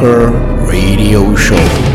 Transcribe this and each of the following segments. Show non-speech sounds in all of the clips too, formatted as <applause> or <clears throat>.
Metal Bunker Radio Show.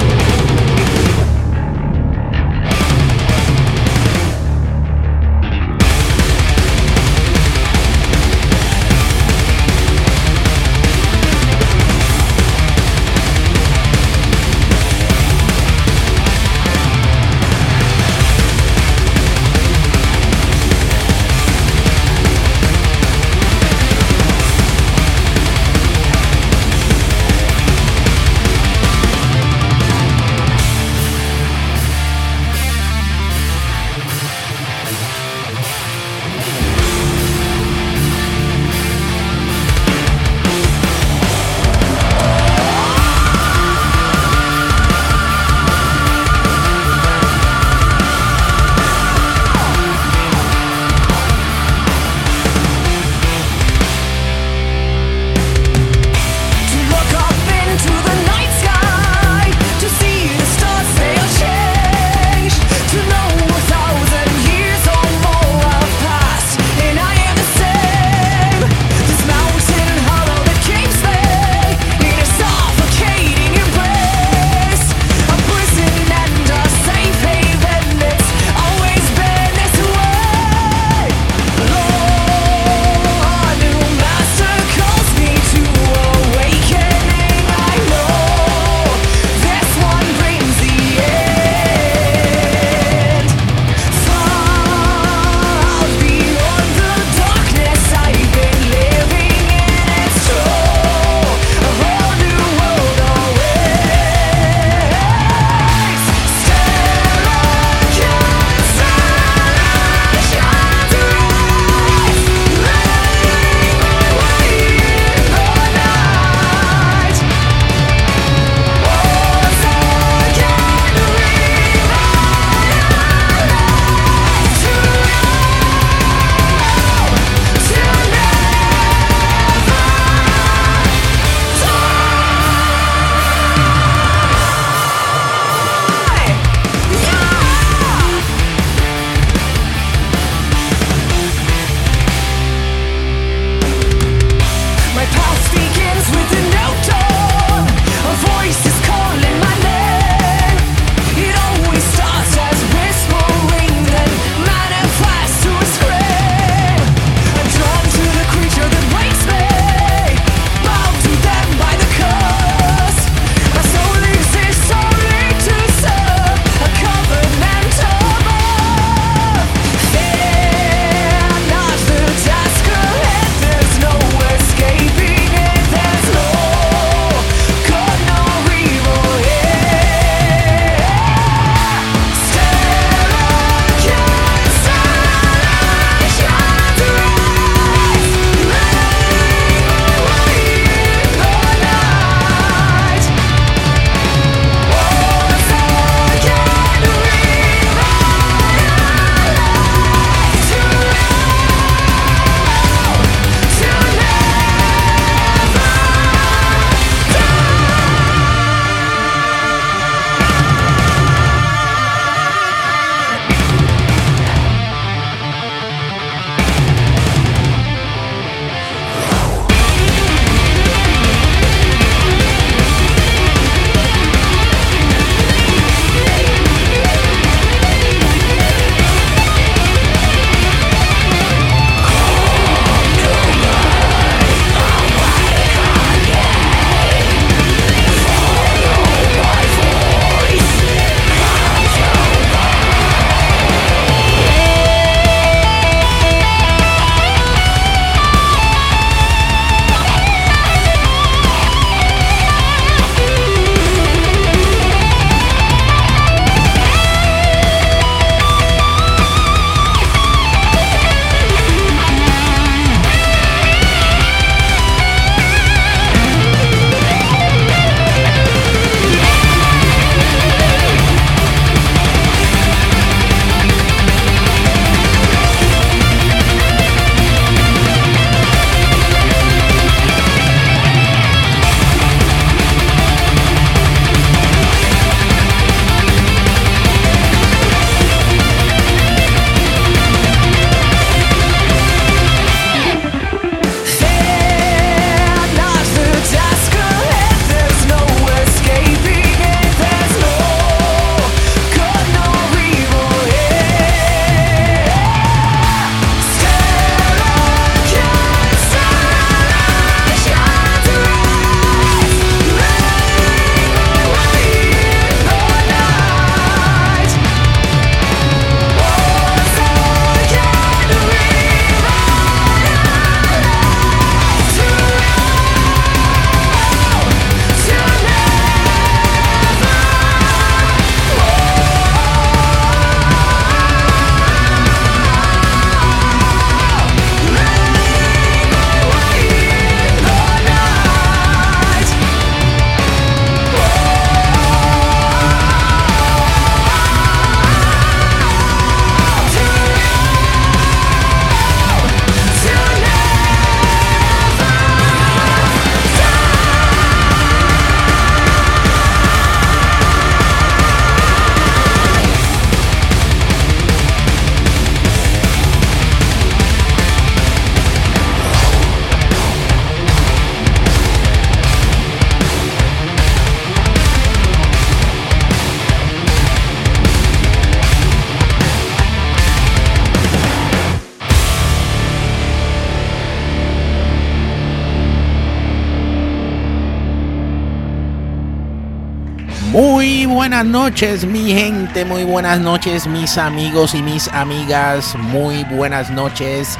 Buenas noches mi gente, muy buenas noches mis amigos y mis amigas, muy buenas noches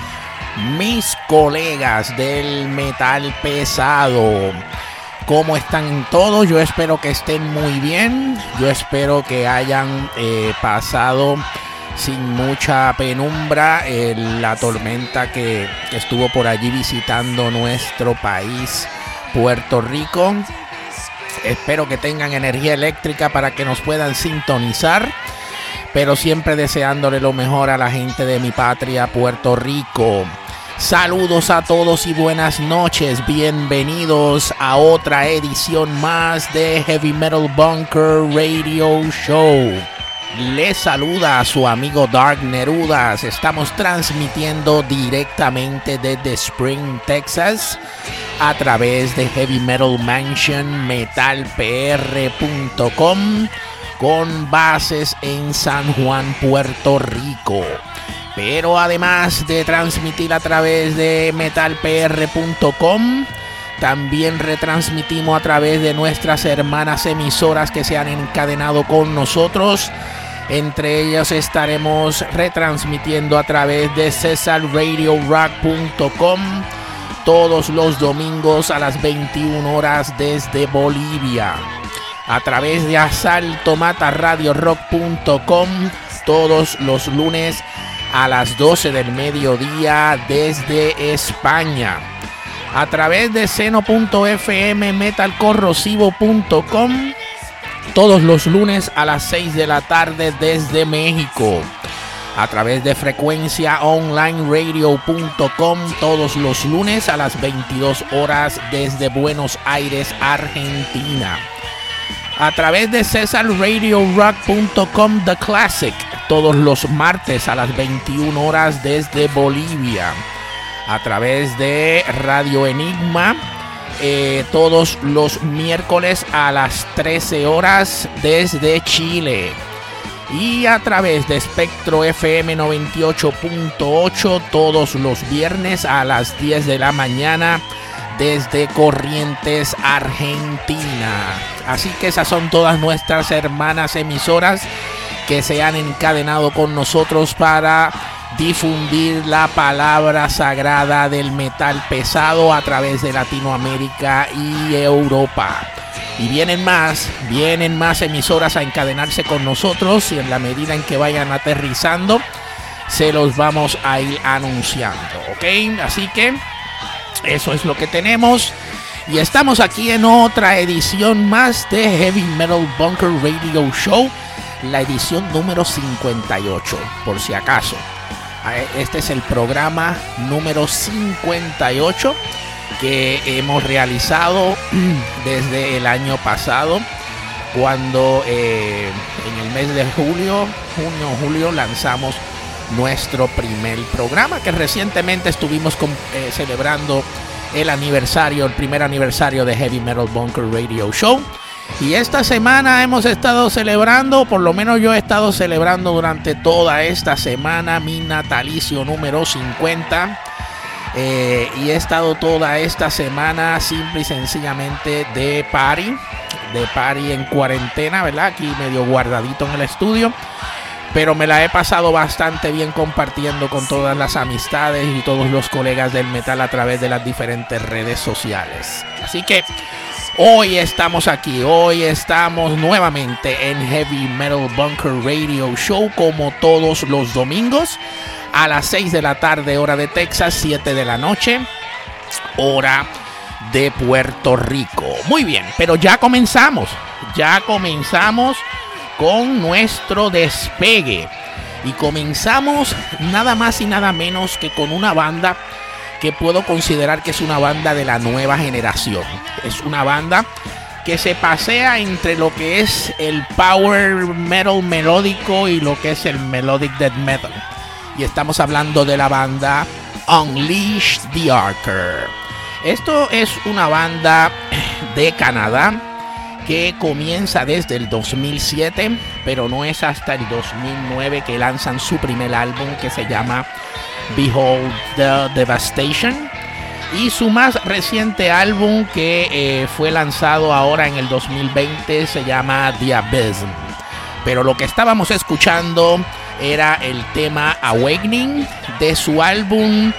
mis colegas del metal pesado. ¿Cómo están todos? Yo espero que estén muy bien. Yo espero que hayan eh, pasado sin mucha penumbra la tormenta que estuvo por allí visitando nuestro país, Puerto Rico. Espero que tengan energía eléctrica para que nos puedan sintonizar. Pero siempre deseándole lo mejor a la gente de mi patria, Puerto Rico. Saludos a todos y buenas noches. Bienvenidos a otra edición más de Heavy Metal Bunker Radio Show. Les saluda a su amigo Dark Nerudas. Estamos transmitiendo directamente desde Spring, Texas, a través de Heavy Metal Mansion metalpr.com con bases en San Juan, Puerto Rico. Pero además de transmitir a través de metalpr.com, también retransmitimos a través de nuestras hermanas emisoras que se han encadenado con nosotros. Entre ellas estaremos retransmitiendo a través de cesarradiorock.com todos los domingos a las 21 horas desde Bolivia. A través de asaltomataradiorock.com todos los lunes a las 12 del mediodía desde España. A través de seno.fm metalcorrosivo.com todos los lunes a las 6 de la tarde desde México. A través de frecuencia online radio.com todos los lunes a las 22 horas desde Buenos Aires, Argentina a través de cesarradiorock.com The Classic todos los martes a las 21 horas desde Bolivia. A través de Radio Enigma eh, todos los miércoles a las 13 horas desde Chile. Y a través de Espectro FM 98.8 todos los viernes a las 10 de la mañana desde Corrientes, Argentina. Así que esas son todas nuestras hermanas emisoras que se han encadenado con nosotros para difundir la palabra sagrada del metal pesado a través de Latinoamérica y Europa. Y vienen más, vienen más emisoras a encadenarse con nosotros y en la medida en que vayan aterrizando, se los vamos a ir anunciando, ¿ok? Así que eso es lo que tenemos. Y estamos aquí en otra edición más de Heavy Metal Bunker Radio Show, la edición número 58, por si acaso. Ah, este es el programa número 58 que hemos realizado <clears throat> desde el año pasado, cuando eh, en el mes de julio, junio, julio lanzamos nuestro primer programa que recientemente estuvimos eh, celebrando el aniversario, el primer aniversario de Heavy Metal Bunker Radio Show. Y esta semana hemos estado celebrando, por lo menos yo he estado celebrando durante toda esta semana mi natalicio número 50. Eh, y he estado toda esta semana simple y sencillamente de party, de party en cuarentena, ¿verdad? Aquí medio guardadito en el estudio pero me la he pasado bastante bien compartiendo con todas las amistades y todos los colegas del metal a través de las diferentes redes sociales. Así que hoy estamos aquí, hoy estamos nuevamente en Heavy Metal Bunker Radio Show como todos los domingos a las 6 de la tarde hora de Texas, 7 de la noche hora de Puerto Rico. Muy bien, pero ya comenzamos, ya comenzamos con nuestro despegue. Y comenzamos nada más y nada menos que con una banda puedo considerar que es una banda de la nueva generación. Es una banda que se pasea entre lo que es el power metal melódico y lo que es el melodic death metal. Y estamos hablando de la banda Unleash the Archer. Esto es una banda de Canadá que comienza desde el 2007, pero no es hasta el 2009 que lanzan su primer álbum que se llama Behold the Devastation. Y su más reciente álbum que eh, fue lanzado ahora en el 2020 se llama The Abyss. Pero lo que estábamos escuchando era el tema Awakening de su álbum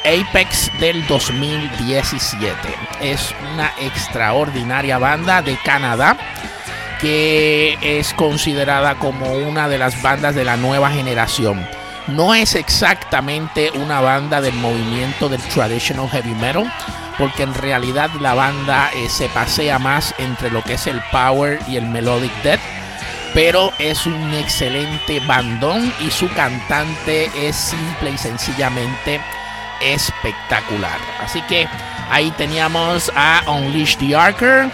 Apex del 2017. Es una extraordinaria banda de Canadá que es considerada como una de las bandas de la nueva generación. No es exactamente una banda del movimiento del traditional heavy metal, porque en realidad la banda eh, se pasea más entre lo que es el power y el melodic death, pero es un excelente bandón y su cantante es simple y sencillamente espectacular. Así que ahí teníamos a Unleash the Archer,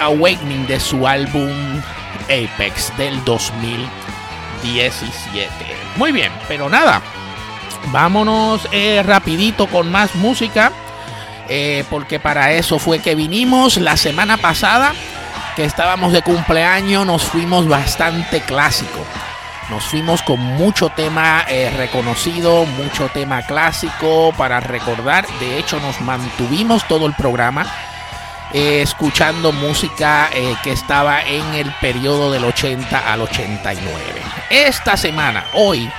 Awakening de su álbum Apex del 2017. Muy bien, pero nada, vámonos eh, rapidito con más música, eh, porque para eso fue que vinimos la semana pasada, que estábamos de cumpleaños, nos fuimos bastante clásico. Nos fuimos con mucho tema eh, reconocido, mucho tema clásico para recordar. De hecho, nos mantuvimos todo el programa eh, escuchando música eh, que estaba en el periodo del 80 al 89. Esta semana, hoy,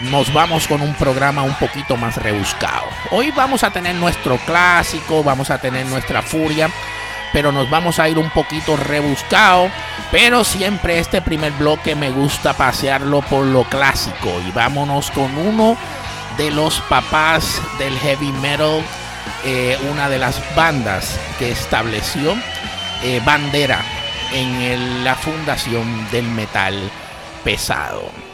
nos vamos con un programa un poquito más rebuscado. Hoy vamos a tener nuestro clásico, vamos a tener nuestra furia pero nos vamos a ir un poquito rebuscado. Pero siempre este primer bloque me gusta pasearlo por lo clásico. Y vámonos con uno de los papás del heavy metal, eh, una de las bandas que estableció eh, bandera en la fundación del metal pesado.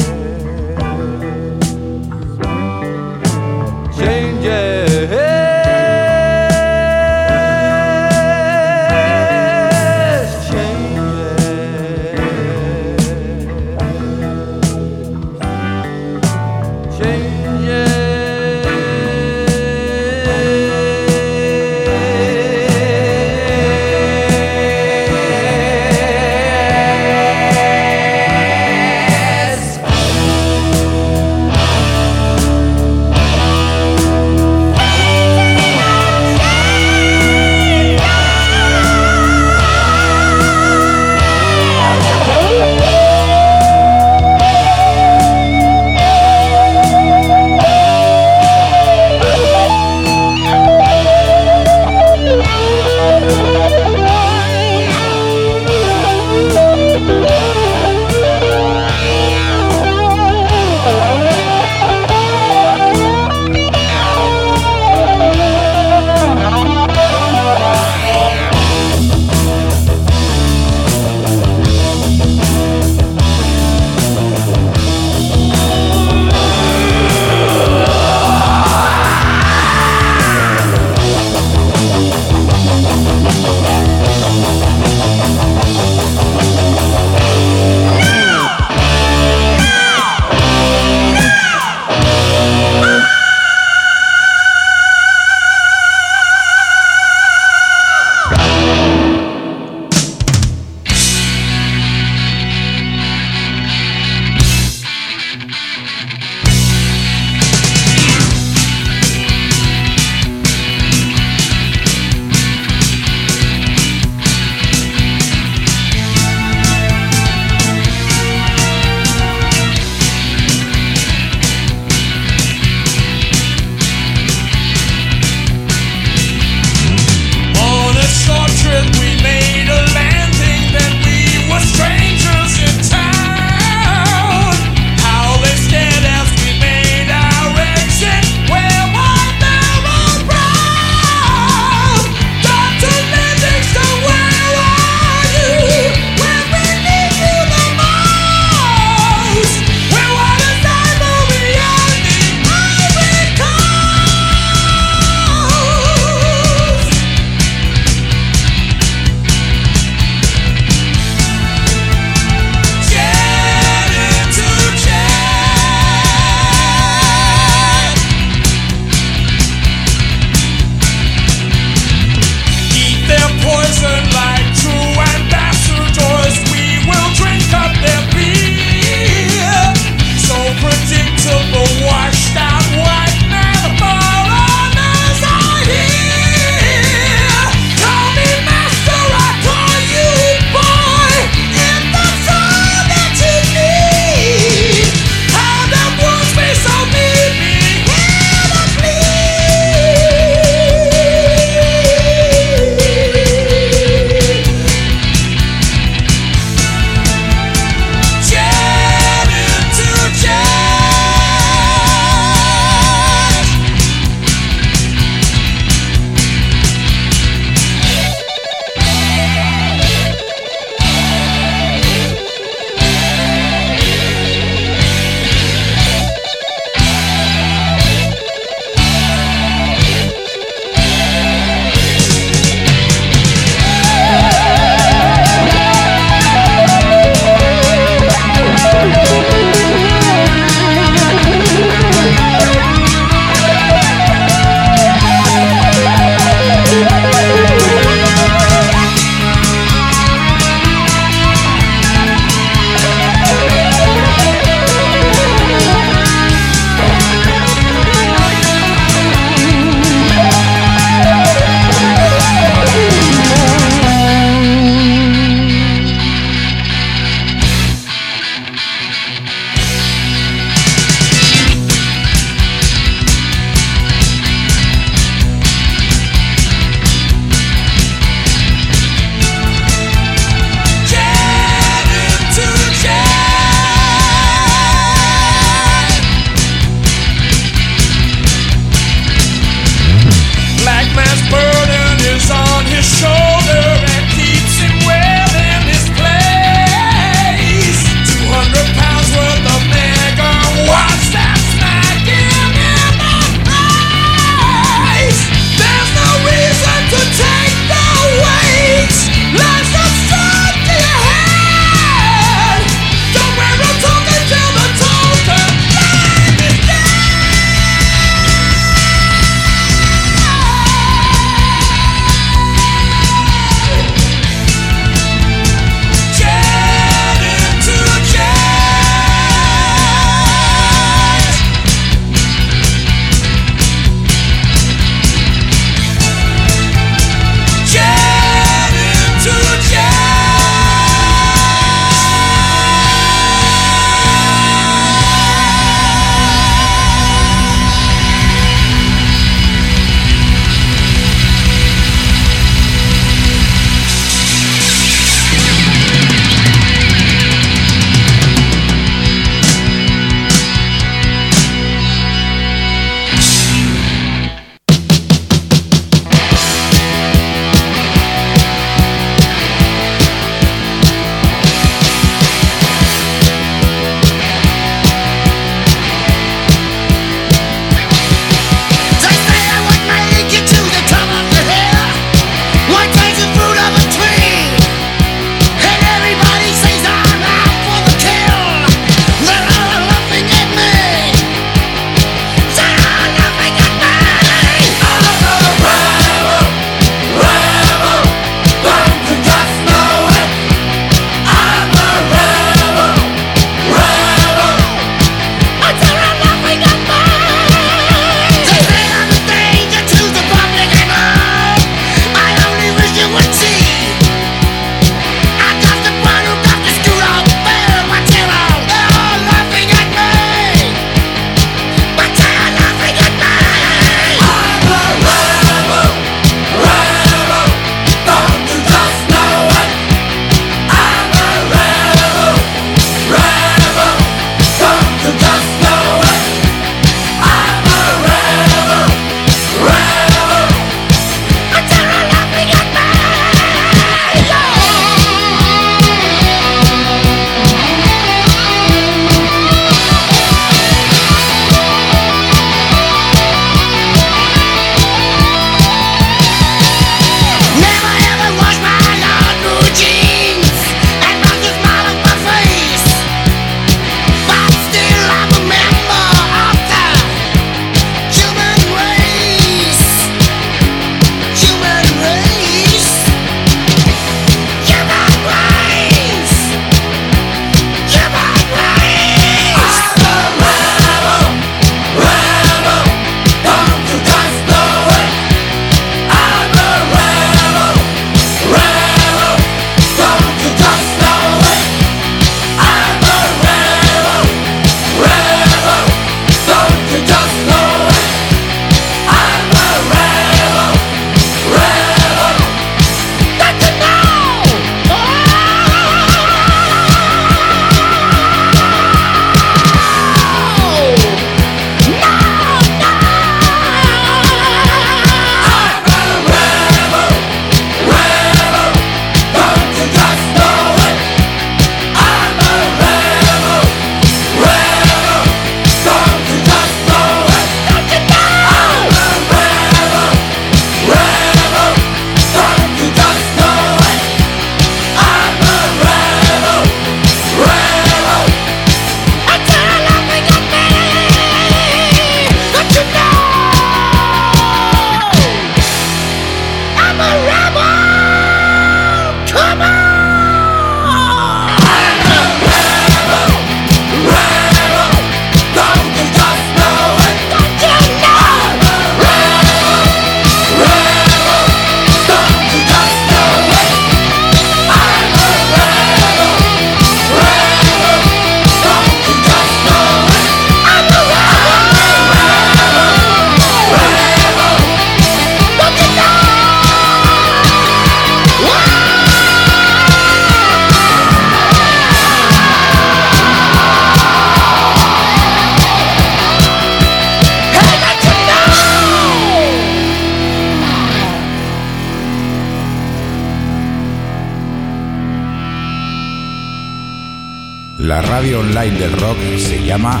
Radio online del rock se llama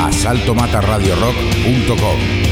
asaltomataradiorock.com.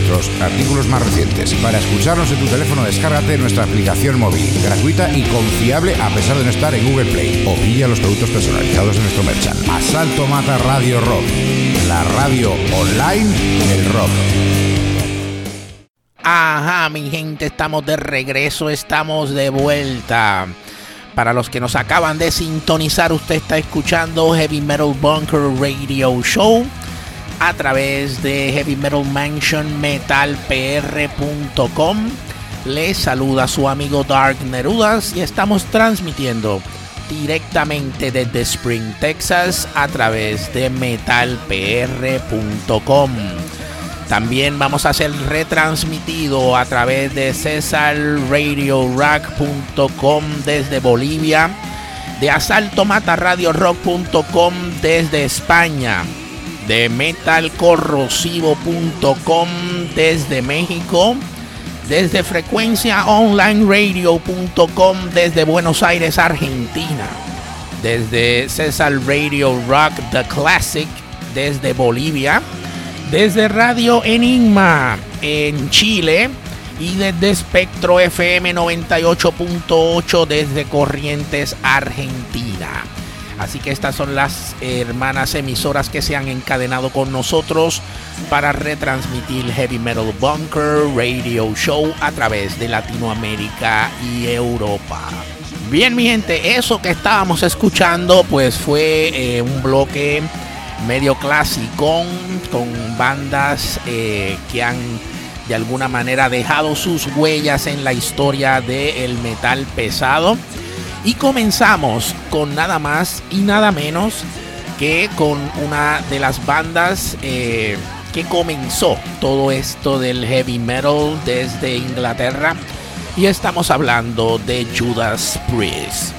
nuestros artículos más recientes. Para escucharnos en tu teléfono, descárgate nuestra aplicación móvil, gratuita y confiable a pesar de no estar en Google Play. O pilla los productos personalizados en nuestro merchant. Asalto Mata Radio Rock, la radio online del rock. Ajá, mi gente, estamos de regreso, estamos de vuelta. Para los que nos acaban de sintonizar, usted está escuchando Heavy Metal Bunker Radio Show a través de Heavy Metal Mansion metalpr.com. Les saluda su amigo Dark Nerudas y estamos transmitiendo directamente desde Spring, Texas a través de metalpr.com. También vamos a ser retransmitido a través de cesarradiorock.com desde Bolivia, de asaltomataradiorock.com desde España, de metalcorrosivo.com desde México, desde frecuenciaonlineradio.com desde Buenos Aires, Argentina, desde Cesar Radio Rock The Classic desde Bolivia, desde Radio Enigma en Chile y desde Espectro FM 98.8 desde Corrientes, Argentina. Así que estas son las hermanas emisoras que se han encadenado con nosotros para retransmitir Heavy Metal Bunker Radio Show a través de Latinoamérica y Europa. Bien, mi gente, eso que estábamos escuchando pues fue eh, un bloque medio clásico con bandas eh, que han de alguna manera dejado sus huellas en la historia del metal pesado. Y comenzamos con nada más y nada menos que con una de las bandas eh, que comenzó todo esto del heavy metal desde Inglaterra. Y estamos hablando de Judas Priest.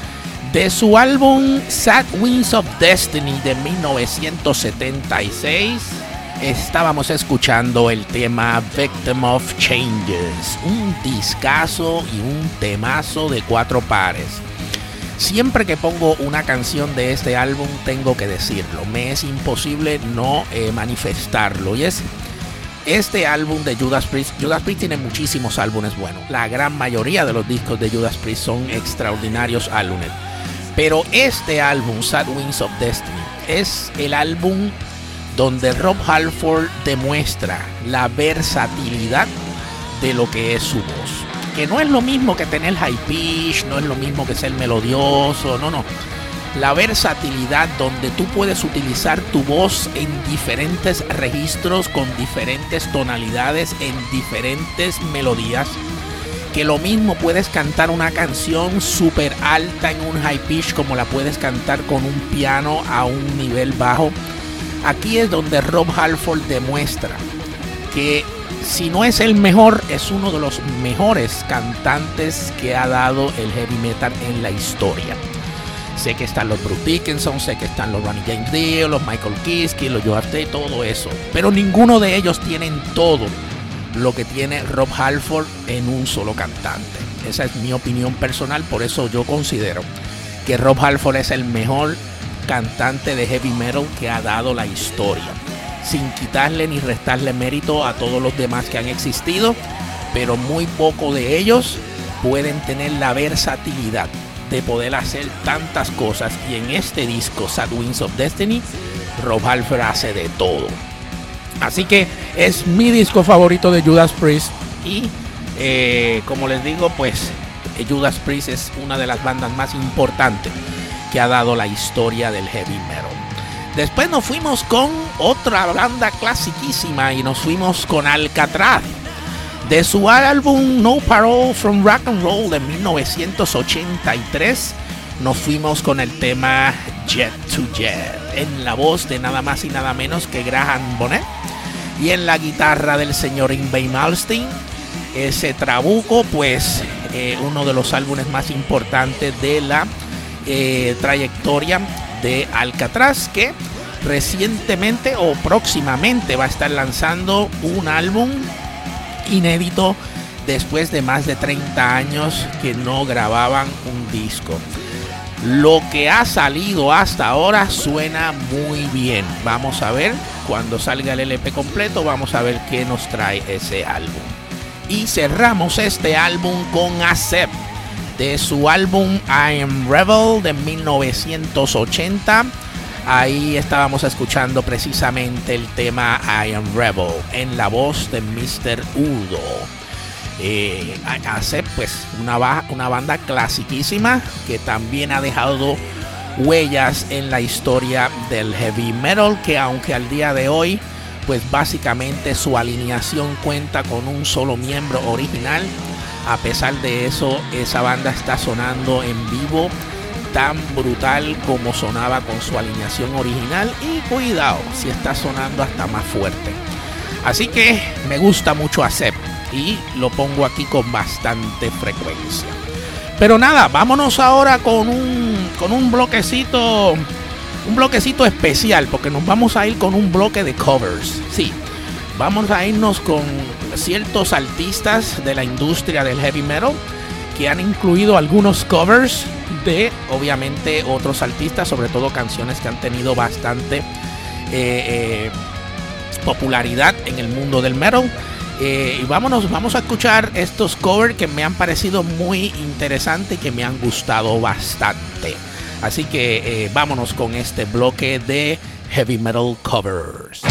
De su álbum Sad Winds of Destiny de 1976, estábamos escuchando el tema Victim of Changes, un discazo y un temazo de cuatro pares. Siempre que pongo una canción de este álbum tengo que decirlo, me es imposible no eh, manifestarlo y es este álbum de Judas Priest. Judas Priest tiene muchísimos álbumes buenos, la gran mayoría de los discos de Judas Priest son extraordinarios álbumes. Pero este álbum, Sad Wings of Destiny, es el álbum donde Rob Halford demuestra la versatilidad de lo que es su voz. Que no es lo mismo que tener high pitch, no es lo mismo que ser melodioso, no, no. La versatilidad donde tú puedes utilizar tu voz en diferentes registros, con diferentes tonalidades, en diferentes melodías que lo mismo puedes cantar una canción súper alta en un high pitch como la puedes cantar con un piano a un nivel bajo. Aquí es donde Rob Halford demuestra que si no es el mejor, es uno de los mejores cantantes que ha dado el heavy metal en la historia. Sé que están los Bruce Dickinson, sé que están los Ronnie James Dio, los Michael Kiske, los Joe Arthur, todo eso. Pero ninguno de ellos tienen todo lo que tiene Rob Halford en un solo cantante. Esa es mi opinión personal, por eso yo considero que Rob Halford es el mejor cantante de heavy metal que ha dado la historia. Sin quitarle ni restarle mérito a todos los demás que han existido, pero muy poco de ellos pueden tener la versatilidad de poder hacer tantas cosas. Y en este disco, Sad Wings of Destiny, Rob Halford hace de todo. Así que es mi disco favorito de Judas Priest. Y eh, como les digo, pues Judas Priest es una de las bandas más importantes que ha dado la historia del heavy metal. Después nos fuimos con otra banda clasiquísima y nos fuimos con Alcatraz. De su álbum No Parole from Rock and Roll de 1983, nos fuimos con el tema Jet to Jet. en la voz de nada más y nada menos que Graham Bonnet y en la guitarra del señor Ingve Malstein. Ese trabuco, pues eh, uno de los álbumes más importantes de la eh, trayectoria de Alcatraz, que recientemente o próximamente va a estar lanzando un álbum inédito después de más de 30 años que no grababan un disco. Lo que ha salido hasta ahora suena muy bien. Vamos a ver cuando salga el LP completo, vamos a ver qué nos trae ese álbum. Y cerramos este álbum con Accept de su álbum I Am Rebel de 1980. Ahí estábamos escuchando precisamente el tema I Am Rebel en la voz de Mr. Udo. Eh, Accept, pues una, una banda clasiquísima que también ha dejado huellas en la historia del heavy metal que aunque al día de hoy pues básicamente su alineación cuenta con un solo miembro original a pesar de eso esa banda está sonando en vivo tan brutal como sonaba con su alineación original. Y cuidado si está sonando hasta más fuerte. Así que me gusta mucho Accept y lo pongo aquí con bastante frecuencia. Pero nada, vámonos ahora con un, con un bloquecito, un bloquecito especial, porque nos vamos a ir con un bloque de covers. Sí, vamos a irnos con ciertos artistas de la industria del heavy metal que han incluido algunos covers de, obviamente, otros artistas, sobre todo canciones que han tenido bastante eh, eh, popularidad en el mundo del metal. Eh, y vámonos, vamos a escuchar estos covers que me han parecido muy interesantes y que me han gustado bastante. Así que vámonos con este bloque de heavy metal covers.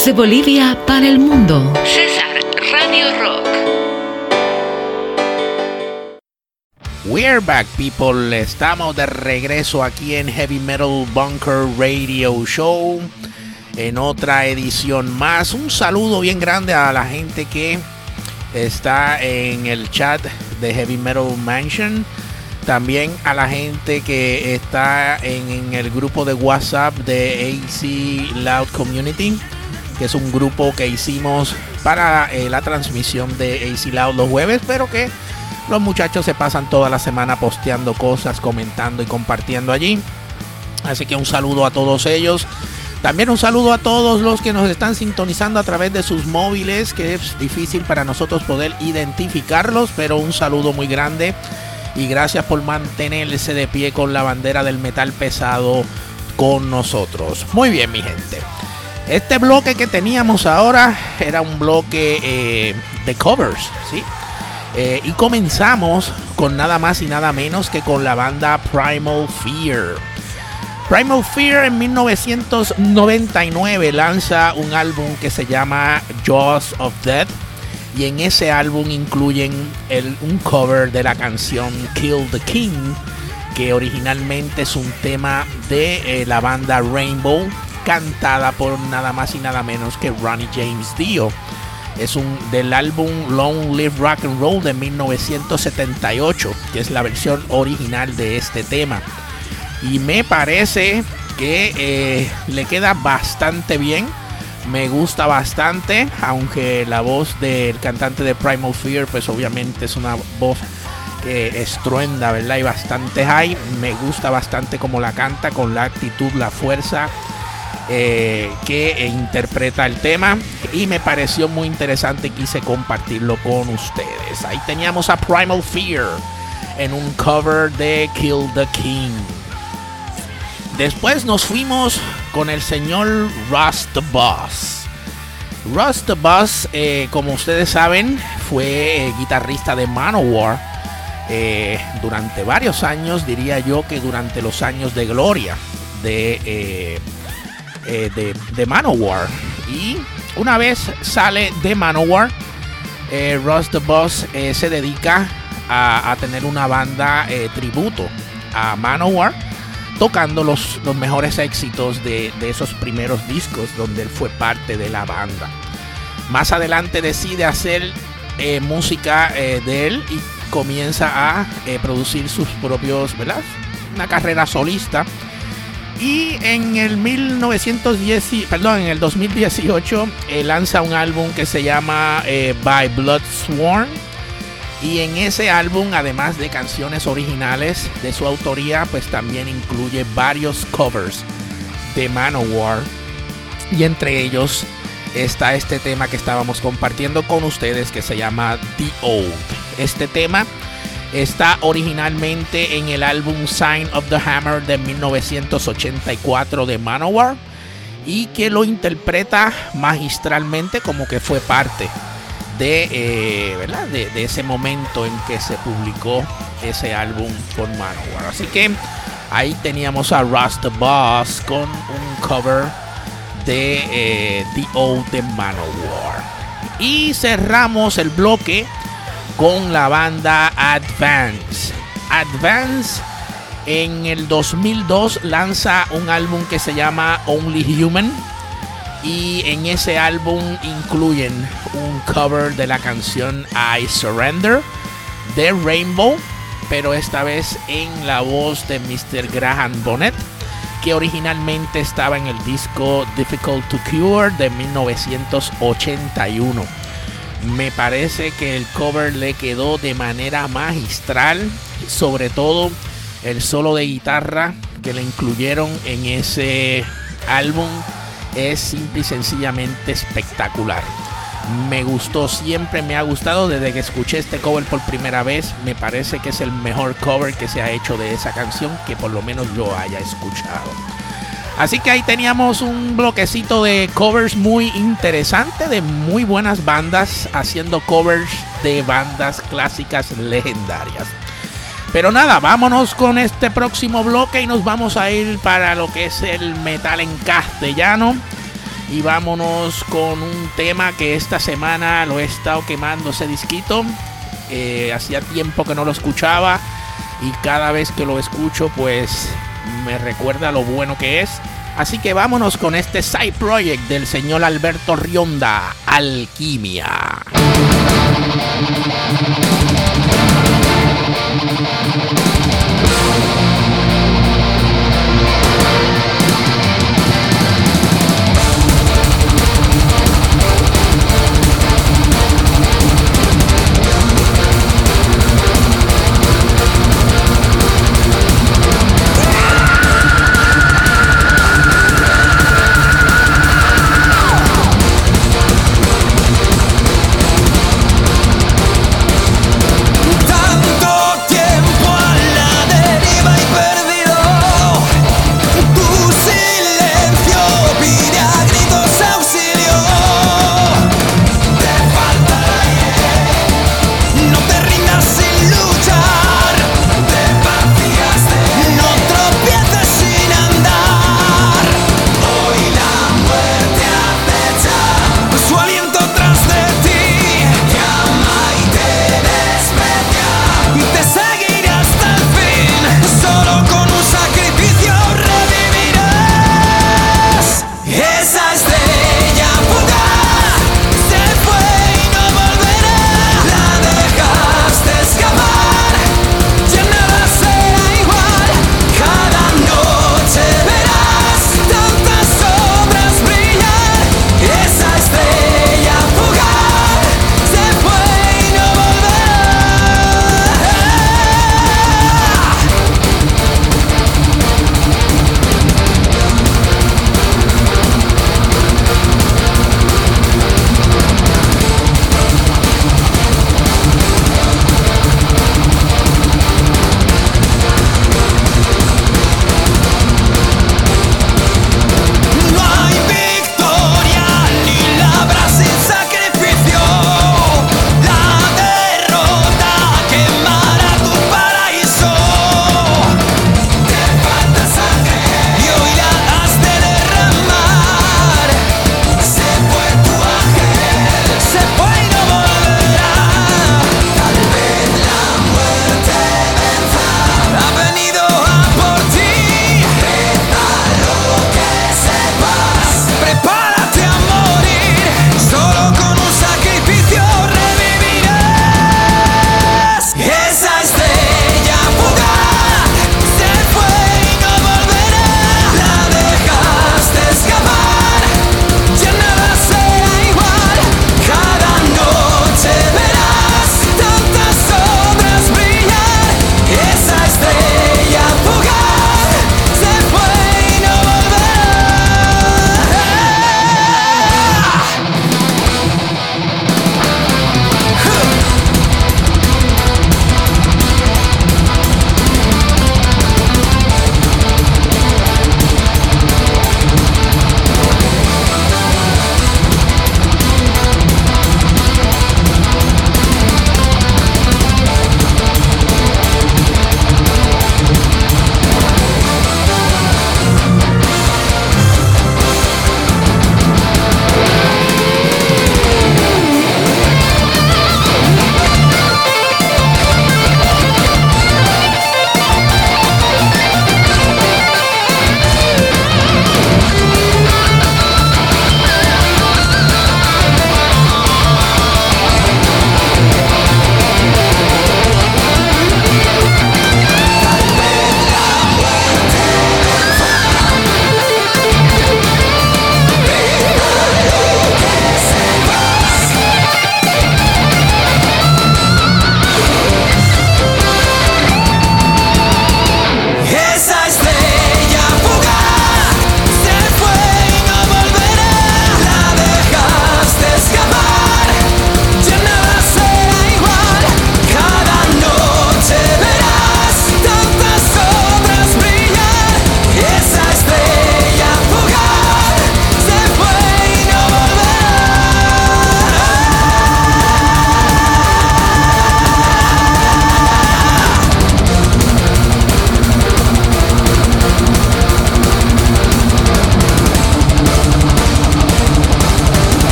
Desde Bolivia para el mundo. César Radio Rock. We're back, people. Estamos de regreso aquí en Heavy Metal Bunker Radio Show. En otra edición más. Un saludo bien grande a la gente que está en el chat de Heavy Metal Mansion. También a la gente que está en, el grupo de WhatsApp de AC Loud Community, que es un grupo que hicimos para eh, la transmisión de AC Loud los jueves, pero que los muchachos se pasan toda la semana posteando cosas, comentando y compartiendo allí. Así que un saludo a todos ellos. También un saludo a todos los que nos están sintonizando a través de sus móviles, que es difícil para nosotros poder identificarlos, pero un saludo muy grande y gracias por mantenerse de pie con la bandera del metal pesado con nosotros. Muy bien, mi gente. Este bloque que teníamos ahora era un bloque eh, de covers, ¿sí? Eh, y comenzamos con nada más y nada menos que con la banda Primal Fear. Primal Fear en 1999 lanza un álbum que se llama Jaws of Death y en ese álbum incluyen un cover de la canción Kill the King que originalmente es un tema de eh, la banda Rainbow cantada por nada más y nada menos que Ronnie James Dio. Es un del álbum Long Live Rock and Roll de 1978, que es la versión original de este tema. Y me parece que eh, le queda bastante bien me gusta bastante, aunque la voz del cantante de Primal Fear, pues obviamente es una voz que estruenda, ¿verdad? Y bastante high. Me gusta bastante como la canta, con la actitud, la fuerza eh, que interpreta el tema. Y me pareció muy interesante quise compartirlo con ustedes. Ahí teníamos a Primal Fear en un cover de Kill the King. Después nos fuimos con el señor Rust Boss. Rust Boss, eh, como ustedes saben, fue eh, guitarrista de Manowar durante varios años, diría yo que durante los años de gloria de, de, de, Manowar. Y una vez sale de Manowar, Rust the Boss se dedica a, tener una banda tributo a Manowar tocando los, los mejores éxitos de, esos primeros discos donde él fue parte de la banda. Más adelante decide hacer eh, música eh, de él y comienza a eh, producir sus propios, ¿verdad? Una carrera solista. Y en el 1910, perdón, en el 2018 lanza un álbum que se llama By Blood Sworn y en ese álbum, además de canciones originales de su autoría, pues también incluye varios covers de Manowar. Y entre ellos está este tema que estábamos compartiendo con ustedes que se llama The Old. Este tema está originalmente en el álbum Sign of the Hammer de 1984 de Manowar y que lo interpreta magistralmente como que fue parte de, eh, ¿verdad? De, ese momento en que se publicó ese álbum con Manowar. Así que ahí teníamos a Rust the Boss con un cover de eh, The Old de Manowar. Y cerramos el bloque con la banda Advance. Advance en el 2002 lanza un álbum que se llama Only Human y en ese álbum incluyen un cover de la canción I Surrender de Rainbow, pero esta vez en la voz de Mr. Graham Bonnet, que originalmente estaba en el disco Difficult to Cure de 1981. Me parece que el cover le quedó de manera magistral, sobre todo el solo de guitarra que le incluyeron en ese álbum es simple y sencillamente espectacular. Me gustó, siempre me ha gustado desde que escuché este cover por primera vez. Me parece que es el mejor cover que se ha hecho de esa canción que por lo menos yo haya escuchado. Así que ahí teníamos un bloquecito de covers muy interesante de muy buenas bandas haciendo covers de bandas clásicas legendarias. Pero nada, vámonos con este próximo bloque y nos vamos a ir para lo que es el metal en castellano. Y vámonos con un tema que esta semana lo he estado quemando ese disquito. Eh, hacía tiempo que no lo escuchaba y cada vez que lo escucho pues me recuerda lo bueno que es. Así que vámonos con este side project del señor Alberto Rionda, Alquimia.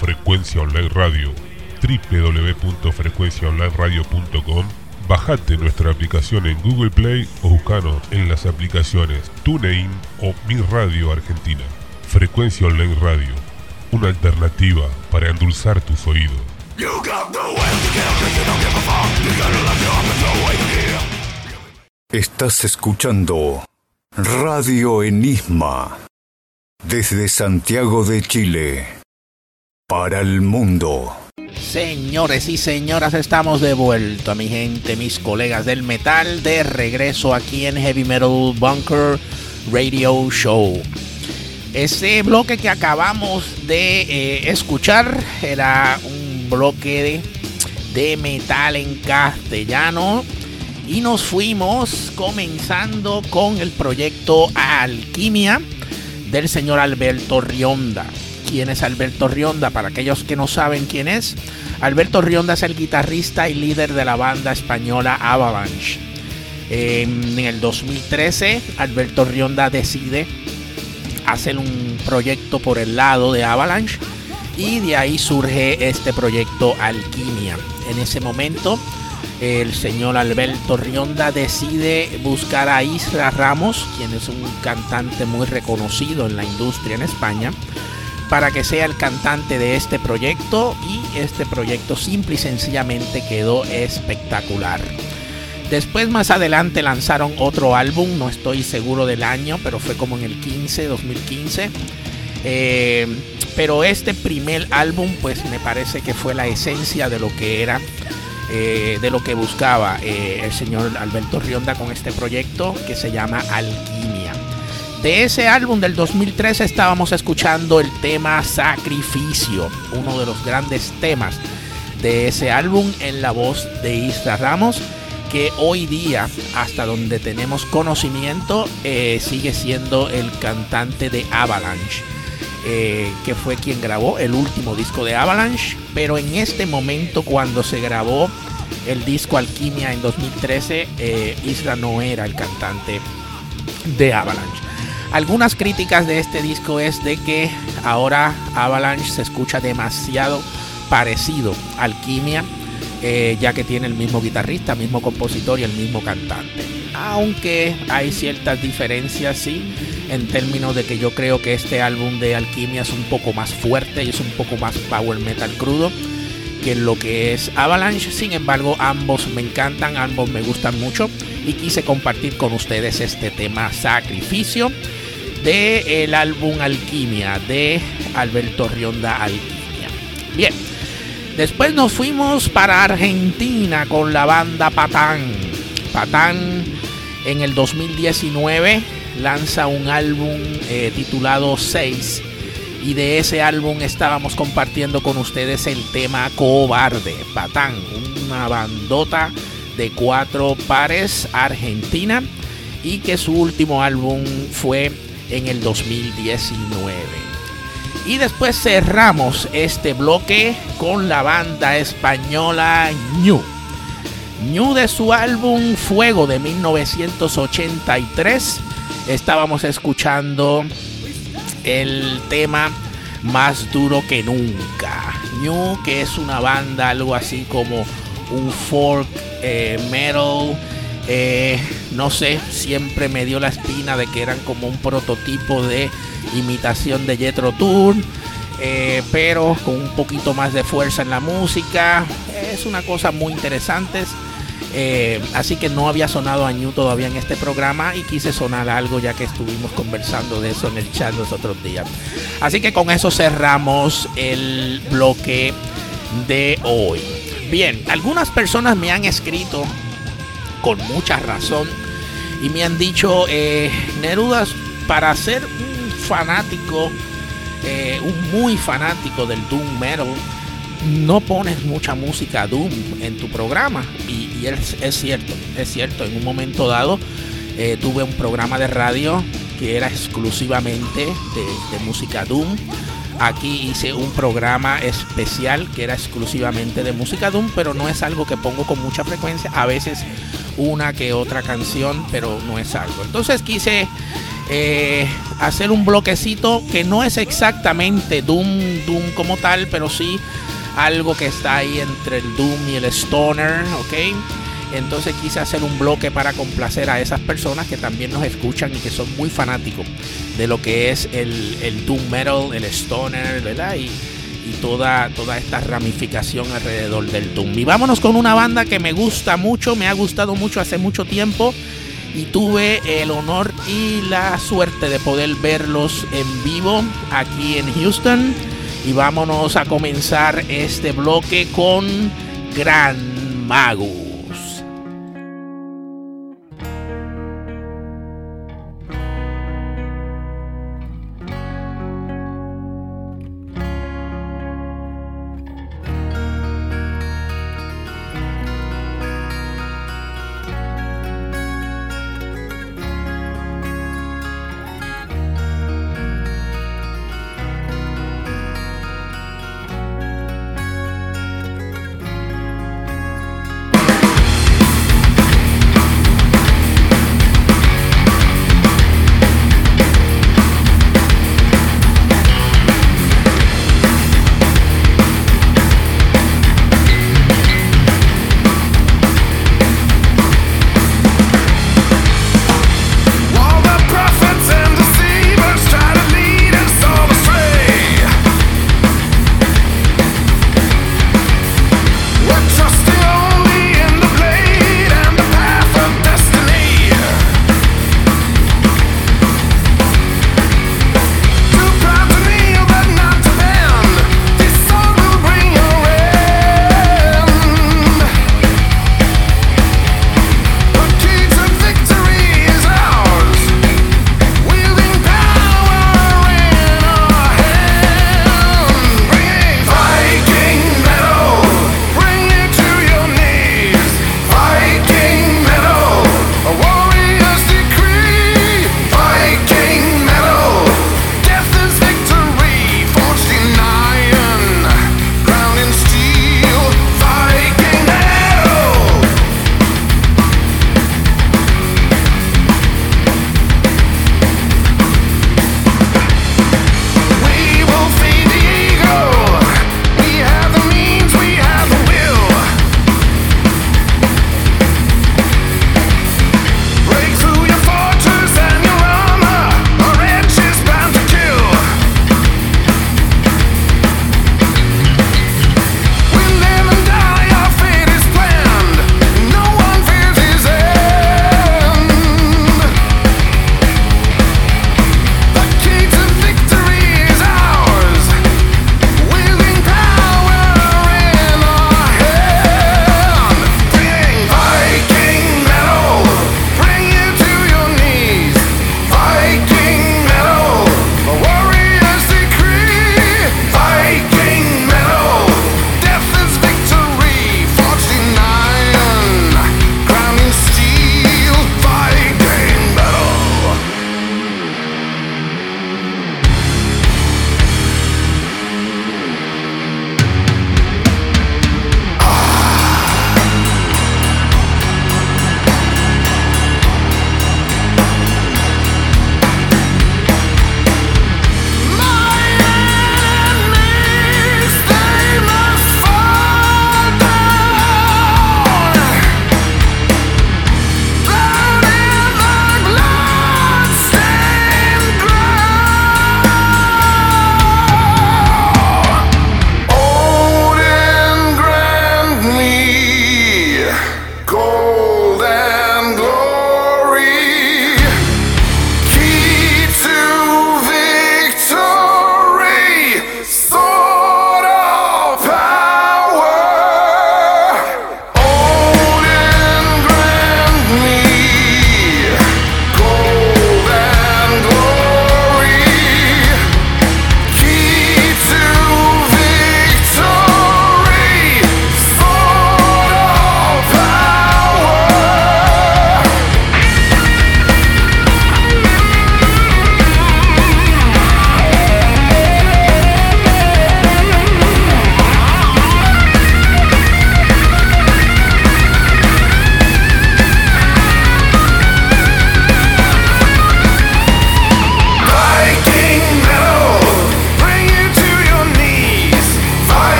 Frecuencia Online Radio, www.frecuenciaonlineradio.com. Bajate nuestra aplicación en Google Play o buscanos en las aplicaciones TuneIn o Mi Radio Argentina. Frecuencia Online Radio, una alternativa para endulzar tus oídos. Estás escuchando Radio Enigma desde Santiago de Chile para el mundo. Señores y señoras, estamos de vuelta, mi gente, mis colegas del metal, de regreso aquí en Heavy Metal Bunker Radio Show. Ese bloque que acabamos de eh, escuchar era un bloque de, de metal en castellano y nos fuimos comenzando con el proyecto Alquimia del señor Alberto Rionda. ¿Quién es Alberto Rionda? Para aquellos que no saben quién es, Alberto Rionda es el guitarrista y líder de la banda española Avalanche. En el 2013, Alberto Rionda decide hacer un proyecto por el lado de Avalanche y de ahí surge este proyecto Alquimia. En ese momento, el señor Alberto Rionda decide buscar a Isra Ramos, quien es un cantante muy reconocido en la industria en España, para que sea el cantante de este proyecto y este proyecto simple y sencillamente quedó espectacular. Después más adelante lanzaron otro álbum, no estoy seguro del año, pero fue como en el 15, 2015. Eh, pero este primer álbum pues me parece que fue la esencia de lo que era eh, de lo que buscaba eh, el señor Alberto Rionda con este proyecto que se llama Alquimia. De ese álbum del 2013 estábamos escuchando el tema Sacrificio, uno de los grandes temas de ese álbum en la voz de Isra Ramos, que hoy día, hasta donde tenemos conocimiento, eh, sigue siendo el cantante de Avalanche. Eh, que fue quien grabó el último disco de Avalanche, pero en este momento cuando se grabó el disco Alquimia en 2013, eh, Isra no era el cantante de Avalanche. Algunas críticas de este disco es de que ahora Avalanche se escucha demasiado parecido a Alquimia, eh, ya que tiene el mismo guitarrista, mismo compositor y el mismo cantante. Aunque hay ciertas diferencias, sí, en términos de que yo creo que este álbum de Alquimia es un poco más fuerte y es un poco más power metal crudo que lo que es Avalanche. Sin embargo, ambos me encantan, ambos me gustan mucho y quise compartir con ustedes este tema Sacrificio de álbum Alquimia de Alberto Rionda Alquimia. Bien, después nos fuimos para Argentina con la banda Patán. Patán en el 2019 lanza un álbum eh, titulado 6 y de ese álbum estábamos compartiendo con ustedes el tema Cobarde, Patán, una bandota de cuatro pares argentina y que su último álbum fue en el 2019. Y después cerramos este bloque con la banda española New. New de su álbum Fuego de 1983 estábamos escuchando el tema más duro que nunca. New, que es una banda, algo así como un folk eh, metal. Eh, no sé, siempre me dio la espina de que eran como un prototipo de imitación de Jetro Tour. Eh, pero con un poquito más de fuerza en la música. Es una cosa muy interesante. Así que no había sonado a New todavía en este programa y quise sonar algo ya que estuvimos conversando de eso en el chat los otros días. Así que con eso cerramos el bloque de hoy. Bien, algunas personas me han escrito con mucha razón y me han dicho, eh, Nerudas, para ser un fanático, eh, un muy fanático del Doom Metal, no pones mucha música Doom en tu programa. Y, es, cierto, es cierto. En un momento dado eh, tuve un programa de radio que era exclusivamente de, música Doom. Aquí hice un programa especial que era exclusivamente de música Doom, pero no es algo que pongo con mucha frecuencia. A veces una que otra canción, pero no es algo. Entonces quise eh, hacer un bloquecito que no es exactamente Doom, Doom como tal, pero sí algo que está ahí entre el Doom y el Stoner, ¿ok? Entonces quise hacer un bloque para complacer a esas personas que también nos escuchan y que son muy fanáticos de lo que es el, el Doom Metal, el Stoner, ¿verdad? Y, y toda, toda esta ramificación alrededor del Doom. Y vámonos con una banda que me gusta mucho, me ha gustado mucho hace mucho tiempo y tuve el honor y la suerte de poder verlos en vivo aquí en Houston. Y vámonos a comenzar este bloque con Gran Mago.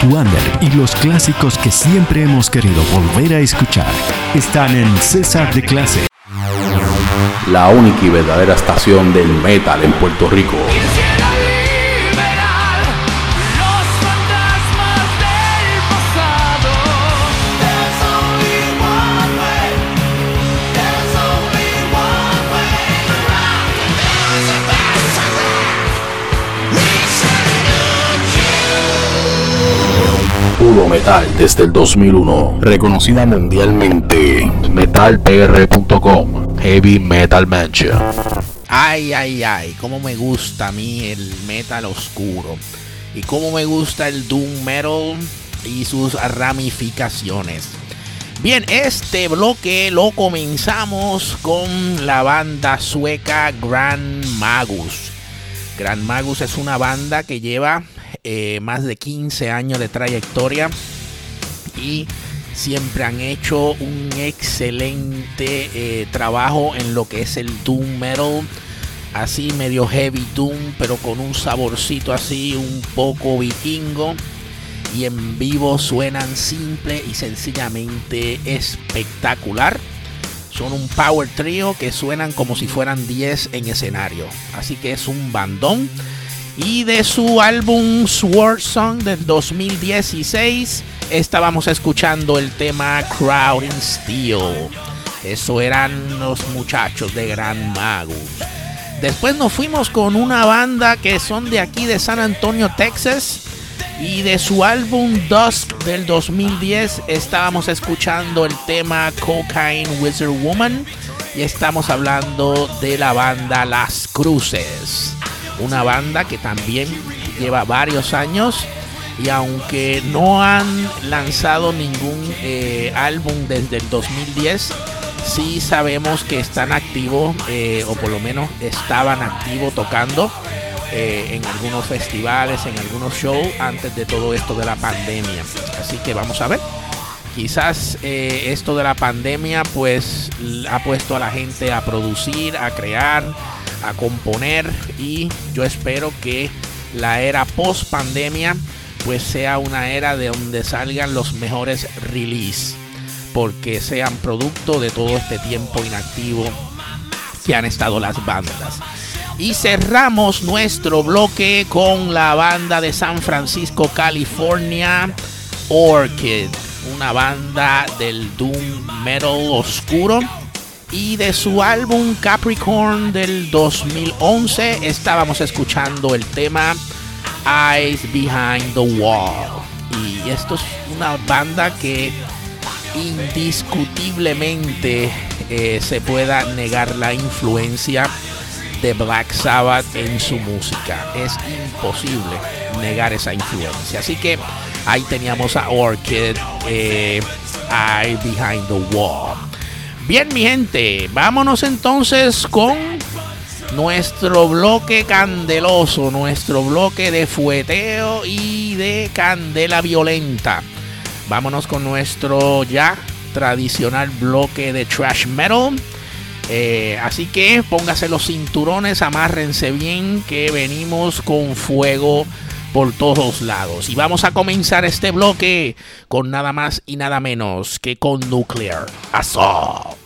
Hit Wonder y los clásicos que siempre hemos querido volver a escuchar están en César de Clase. La única y verdadera estación del metal en Puerto Rico. Metal desde el 2001. Reconocida mundialmente. MetalPR.com. Heavy Metal Mansion. Ay, ay, ay, cómo me gusta a mí el metal oscuro. Y cómo me gusta el Doom Metal y sus ramificaciones. Bien, este bloque lo comenzamos con la banda sueca Grand Magus. Grand Magus es una banda que lleva eh, más de 15 años de trayectoria y siempre han hecho un excelente eh, trabajo en lo que es el Doom Metal. Así medio heavy Doom, pero con un saborcito así un poco vikingo. Y en vivo suenan simple y sencillamente espectacular. Son un power trio que suenan como si fueran 10 en escenario. Así que es un bandón y de su álbum Sword Song del 2016 estábamos escuchando el tema Crowd in Steel. Eso eran los muchachos de Gran Magus. Después nos fuimos con una banda que son de aquí de San Antonio, Texas. Y de su álbum Dusk del 2010 estábamos escuchando el tema Cocaine Wizard Woman. Y estamos hablando de la banda Las Cruces una banda que también lleva varios años y aunque no han lanzado ningún eh, álbum desde el 2010, sí sabemos que están activos eh, o por lo menos estaban activos tocando eh, en algunos festivales, en algunos shows antes de todo esto de la pandemia. Así que vamos a ver. Quizás esto de la pandemia pues ha puesto a la gente a producir, a crear, a componer y yo espero que la era post pandemia pues sea una era de donde salgan los mejores release porque sean producto de todo este tiempo inactivo que han estado las bandas. Y cerramos nuestro bloque con la banda de San Francisco, California, Orchid, una banda del doom metal oscuro y de su álbum Capricorn del 2011 estábamos escuchando el tema Eyes Behind the Wall. Y esto es una banda que indiscutiblemente eh, se pueda negar la influencia de Black Sabbath en su música. Es imposible negar esa influencia. Así que ahí teníamos a Orchid, eh, Eyes Behind the Wall. Bien, mi gente, vámonos entonces con nuestro bloque candeloso, nuestro bloque de fueteo y de candela violenta. Vámonos con nuestro ya tradicional bloque de trash metal. Eh, así que póngase los cinturones, amárrense bien que venimos con fuego por todos lados. Y vamos a comenzar este bloque con nada más y nada menos que con Nuclear Assault.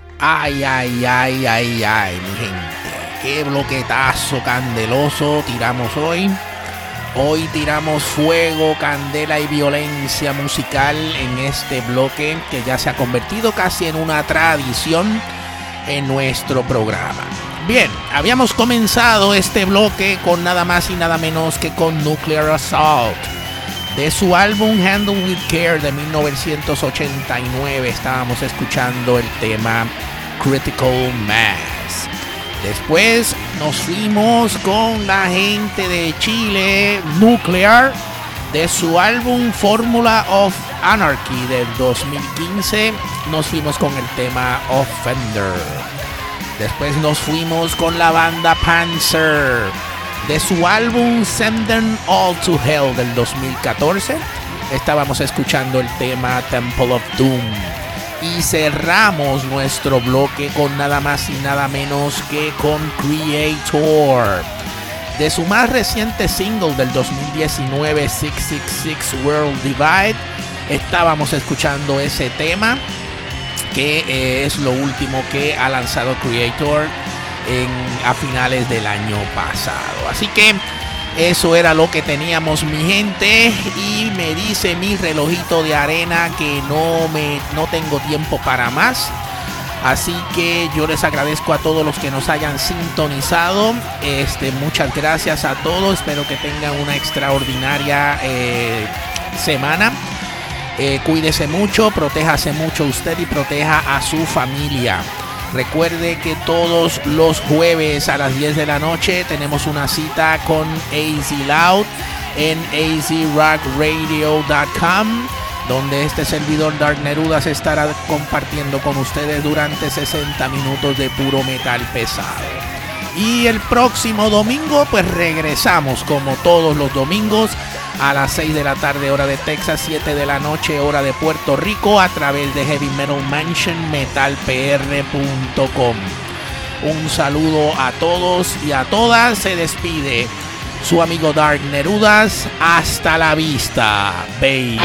Ay, ay, ay, ay, ay, mi gente. Qué bloquetazo candeloso tiramos hoy. Hoy tiramos fuego, candela y violencia musical en este bloque que ya se ha convertido casi en una tradición en nuestro programa. Bien, habíamos comenzado este bloque con nada más y nada menos que con Nuclear Assault. De su álbum Handle with Care de 1989 estábamos escuchando el tema Critical Mass. Después nos fuimos con la gente de Chile, Nuclear, de su álbum Formula of Anarchy del 2015. Nos fuimos con el tema Offender. Después nos fuimos con la banda Panzer, de su álbum Send Them All to Hell del 2014. Estábamos escuchando el tema Temple of Doom y cerramos nuestro bloque con nada más y nada menos que con Creator. De su más reciente single del 2019, 666 World Divide, estábamos escuchando ese tema, que eh, es lo último que ha lanzado Creator en, a finales del año pasado. Así que eso era lo que teníamos mi gente y me dice mi relojito de arena que no me no tengo tiempo para más. Así que yo les agradezco a todos los que nos hayan sintonizado. Este, muchas gracias a todos. Espero que tengan una extraordinaria eh, semana. Eh, cuídese mucho, protéjase mucho usted y proteja a su familia. Recuerde que todos los jueves a las 10 de la noche tenemos una cita con AZ Loud en azrockradio.com donde este servidor Dark Nerudas estará compartiendo con ustedes durante 60 minutos de puro metal pesado. Y el próximo domingo pues regresamos como todos los domingos a las 6 de la tarde hora de Texas, 7 de la noche hora de Puerto Rico a través de Heavy Metal Mansion metalpr.com. Un saludo a todos y a todas. Se despide su amigo Dark Nerudas. Hasta la vista, baby.